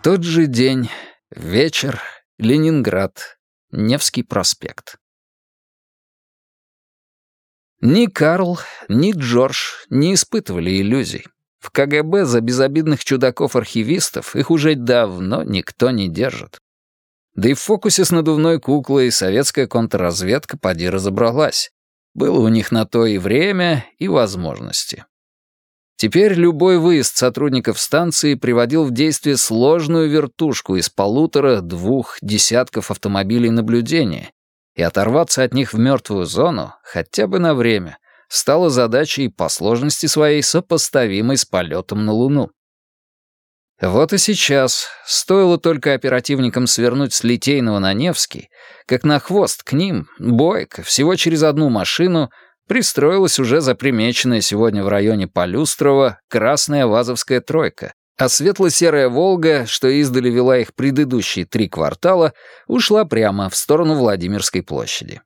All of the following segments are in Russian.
Тот же день, вечер, Ленинград, Невский проспект. Ни Карл, ни Джордж не испытывали иллюзий. В КГБ за безобидных чудаков-архивистов их уже давно никто не держит. Да и в фокусе с надувной куклой советская контрразведка поди разобралась. Было у них на то и время, и возможности. Теперь любой выезд сотрудников станции приводил в действие сложную вертушку из полутора-двух десятков автомобилей наблюдения, и оторваться от них в мертвую зону, хотя бы на время, стало задачей по сложности своей сопоставимой с полетом на Луну. Вот и сейчас, стоило только оперативникам свернуть с Литейного на Невский, как на хвост к ним, бойко, всего через одну машину — пристроилась уже запримеченная сегодня в районе Полюстрова красная вазовская тройка, а светло-серая «Волга», что издали вела их предыдущие три квартала, ушла прямо в сторону Владимирской площади.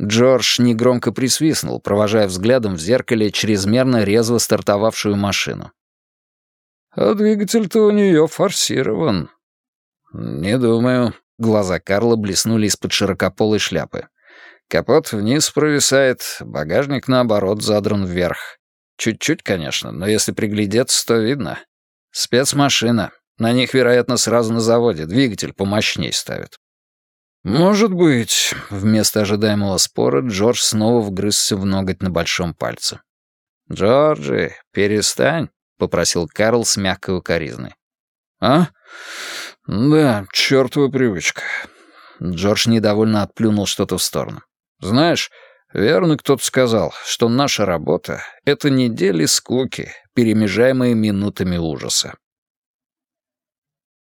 Джордж негромко присвистнул, провожая взглядом в зеркале чрезмерно резво стартовавшую машину. «А двигатель-то у нее форсирован». «Не думаю». Глаза Карла блеснули из-под широкополой шляпы. Капот вниз провисает, багажник, наоборот, задран вверх. Чуть-чуть, конечно, но если приглядеться, то видно. Спецмашина. На них, вероятно, сразу на заводе двигатель помощней ставят. «Может быть», — вместо ожидаемого спора Джордж снова вгрызся в ноготь на большом пальце. «Джорджи, перестань», — попросил Карл с мягкой укоризной. «А? Да, чертова привычка». Джордж недовольно отплюнул что-то в сторону. Знаешь, верно кто-то сказал, что наша работа — это недели скуки, перемежаемые минутами ужаса.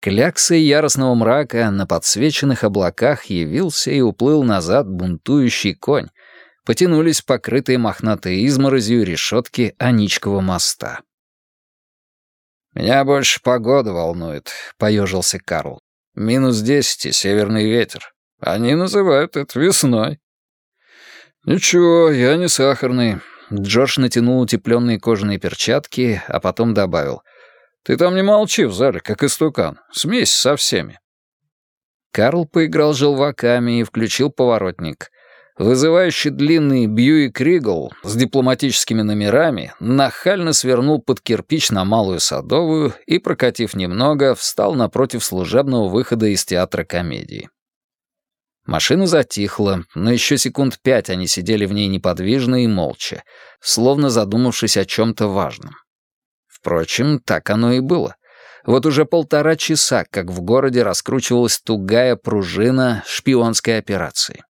Кляксой яростного мрака на подсвеченных облаках явился и уплыл назад бунтующий конь. Потянулись покрытые мохнатой изморозью решетки Аничкова моста. «Меня больше погода волнует», — поежился Карл. «Минус десять и северный ветер. Они называют это весной». «Ничего, я не сахарный». Джордж натянул утепленные кожаные перчатки, а потом добавил. «Ты там не молчи в зале, как истукан. Смесь со всеми». Карл поиграл желваками и включил поворотник. Вызывающий длинный Бьюик Ригл с дипломатическими номерами нахально свернул под кирпич на Малую Садовую и, прокатив немного, встал напротив служебного выхода из театра комедии. Машина затихла, но еще секунд пять они сидели в ней неподвижно и молча, словно задумавшись о чем-то важном. Впрочем, так оно и было. Вот уже полтора часа, как в городе раскручивалась тугая пружина шпионской операции.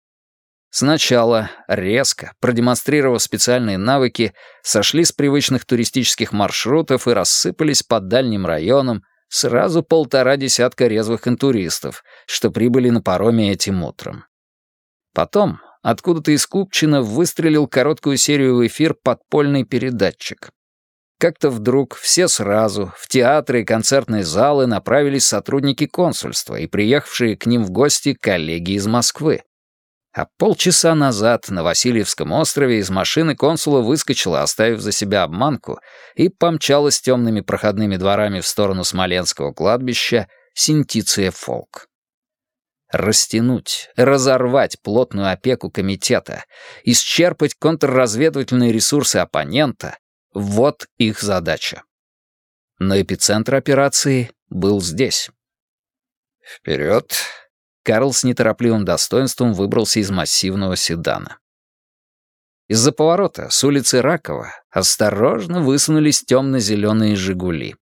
Сначала, резко, продемонстрировав специальные навыки, сошли с привычных туристических маршрутов и рассыпались по дальним районам, сразу полтора десятка резвых интуристов, что прибыли на пароме этим утром. Потом откуда-то из Купчина выстрелил короткую серию в эфир подпольный передатчик. Как-то вдруг все сразу в театры и концертные залы направились сотрудники консульства и приехавшие к ним в гости коллеги из Москвы. А полчаса назад на Васильевском острове из машины консула выскочила, оставив за себя обманку, и помчалась темными проходными дворами в сторону Смоленского кладбища Синтиция Фолк. Растянуть, разорвать плотную опеку комитета, исчерпать контрразведывательные ресурсы оппонента — вот их задача. Но эпицентр операции был здесь. «Вперед!» Карл с неторопливым достоинством выбрался из массивного седана. Из-за поворота с улицы Ракова осторожно высунулись темно-зеленые «Жигули».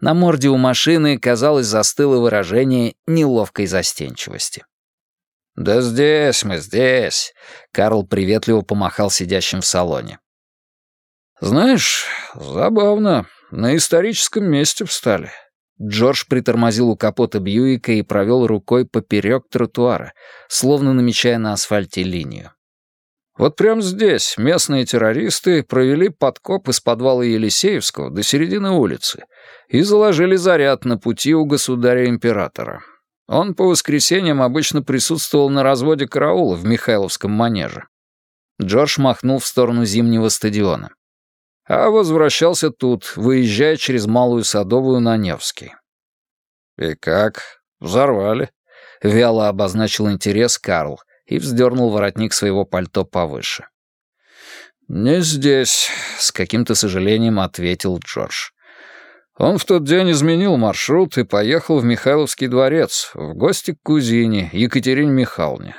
На морде у машины, казалось, застыло выражение неловкой застенчивости. «Да здесь мы, здесь!» — Карл приветливо помахал сидящим в салоне. «Знаешь, забавно, на историческом месте встали. Джордж притормозил у капота Бьюика и провел рукой поперек тротуара, словно намечая на асфальте линию. Вот прямо здесь местные террористы провели подкоп из подвала Елисеевского до середины улицы и заложили заряд на пути у государя-императора. Он по воскресеньям обычно присутствовал на разводе караула в Михайловском манеже. Джордж махнул в сторону зимнего стадиона а возвращался тут, выезжая через Малую Садовую на Невский. «И как? Взорвали?» — вяло обозначил интерес Карл и вздернул воротник своего пальто повыше. «Не здесь», — с каким-то сожалением ответил Джордж. Он в тот день изменил маршрут и поехал в Михайловский дворец, в гости к кузине, Екатерине Михайловне.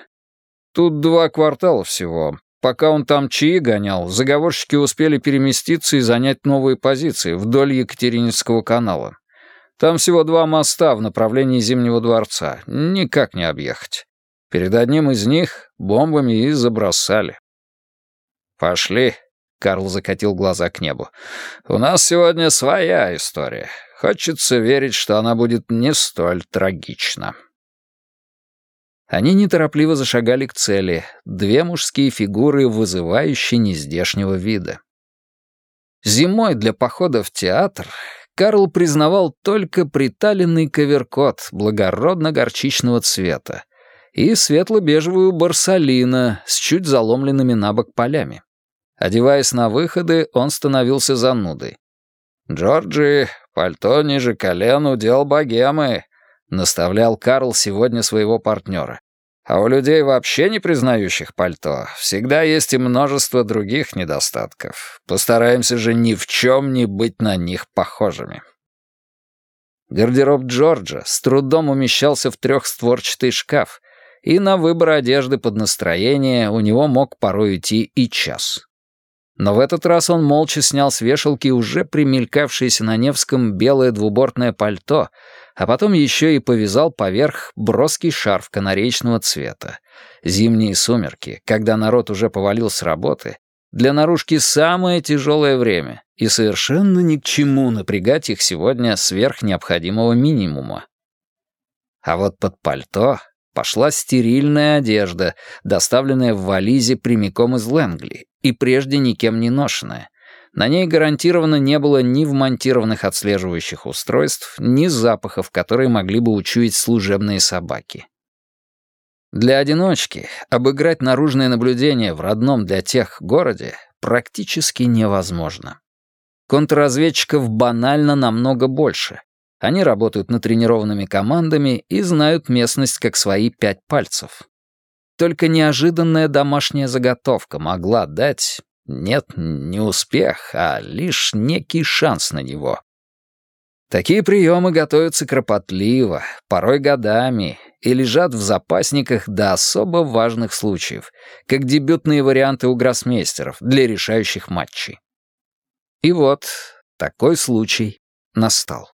Тут два квартала всего. Пока он там чаи гонял, заговорщики успели переместиться и занять новые позиции вдоль Екатерининского канала. Там всего два моста в направлении Зимнего дворца. Никак не объехать. Перед одним из них бомбами и забросали. «Пошли», — Карл закатил глаза к небу. «У нас сегодня своя история. Хочется верить, что она будет не столь трагична». Они неторопливо зашагали к цели, две мужские фигуры, вызывающие нездешнего вида. Зимой для похода в театр Карл признавал только приталенный коверкот благородно-горчичного цвета и светло-бежевую барсалина с чуть заломленными на бок полями. Одеваясь на выходы, он становился занудой. «Джорджи, пальто ниже колен удел богемы», наставлял Карл сегодня своего партнера. А у людей, вообще не признающих пальто, всегда есть и множество других недостатков. Постараемся же ни в чем не быть на них похожими. Гардероб Джорджа с трудом умещался в трехстворчатый шкаф, и на выбор одежды под настроение у него мог порой идти и час. Но в этот раз он молча снял с вешалки уже примелькавшееся на Невском белое двубортное пальто, а потом еще и повязал поверх броский шарф канаречного цвета. Зимние сумерки, когда народ уже повалил с работы, для наружки самое тяжелое время, и совершенно ни к чему напрягать их сегодня сверх необходимого минимума. А вот под пальто пошла стерильная одежда, доставленная в вализе прямиком из Лэнгли, и прежде никем не ношенная. На ней гарантированно не было ни вмонтированных отслеживающих устройств, ни запахов, которые могли бы учуять служебные собаки. Для одиночки обыграть наружное наблюдение в родном для тех городе практически невозможно. Контрразведчиков банально намного больше. Они работают натренированными командами и знают местность как свои пять пальцев. Только неожиданная домашняя заготовка могла дать, нет, не успех, а лишь некий шанс на него. Такие приемы готовятся кропотливо, порой годами, и лежат в запасниках до особо важных случаев, как дебютные варианты у гроссмейстеров для решающих матчей. И вот такой случай настал.